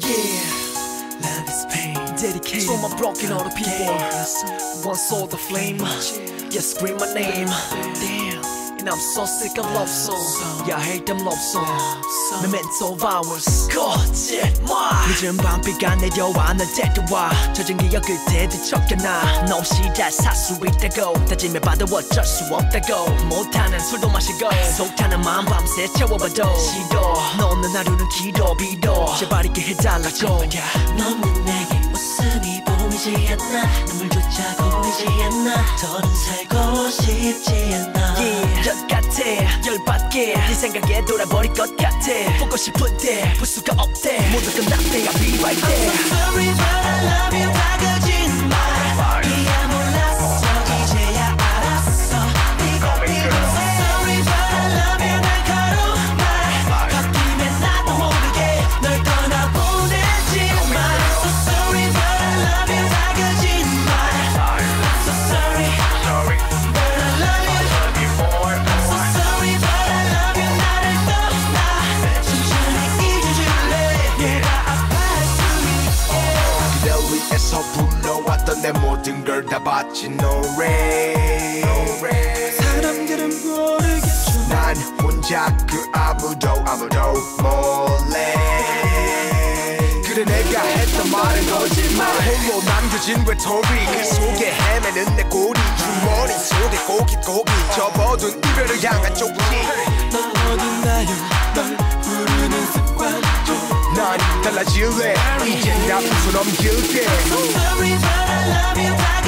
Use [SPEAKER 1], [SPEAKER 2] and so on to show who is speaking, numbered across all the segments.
[SPEAKER 1] Yeah, love is pain. Dedicated to my broken hearted people. One saw the flame. Yeah, scream my name. Damn. And I'm so sick of love songs. Yeah, I hate them love songs. Memento of ours. God, yeah. 늦은 밤비가 내려와 널 데려와. 젖은 기억 그때 뒤척여놔. 너 없이 잘살수 있다고. 다짐해봐도 어쩔 수 없다고. 못하는 술도 마시고. 속타는 마음 밤새 채워봐도. 싫어. 너 없는 하루는 길어 빌어. 제발 있게 해달라고.
[SPEAKER 2] 너는 웃음이 보이지 않나? 눈물조차 보이지 않나? 더는 살고 싶지 않아
[SPEAKER 1] Yeah, 열 같아. 열받게. 네 생각에 돌아버릴 것 같아. 보고 싶은데 볼 수가 없대. 모두 끝났대 I'll be right there
[SPEAKER 2] Sorry but I love you
[SPEAKER 3] 모든 걸다 바친 노래
[SPEAKER 2] 사람들은 모르겠죠.
[SPEAKER 3] 난 혼자 그 아무도 아무도 몰래. 그래 내가 했던 말은 거짓말. 홀로 남겨진 외톨이 그 속에 헤매는 내 꼬리. 주머니 속에 고깃고기 접어둔 이별을 향한 쪽지.
[SPEAKER 2] 넌 어딨나요. 널 부르는 습관도
[SPEAKER 3] 난 달라질래. 이젠 나 웃어넘길게
[SPEAKER 2] feel tired.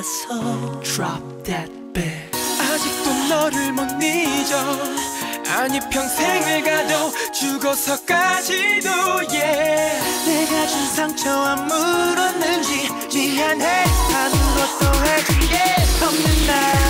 [SPEAKER 2] 나라서
[SPEAKER 1] Drop that bit.
[SPEAKER 2] 아직도 너를 못 잊어. 아니 평생을 가도 죽어서까지도 yeah. 내가 준 상처와 물었는지 미안해. 하는 것도 해줄게. 없는 나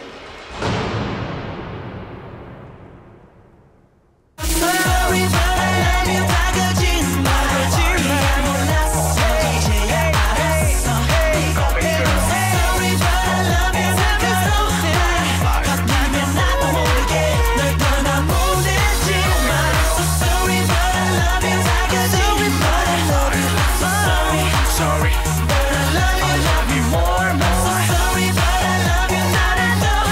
[SPEAKER 2] Sorry, but I love you, I love you more, more. So sorry, but I love you
[SPEAKER 1] not.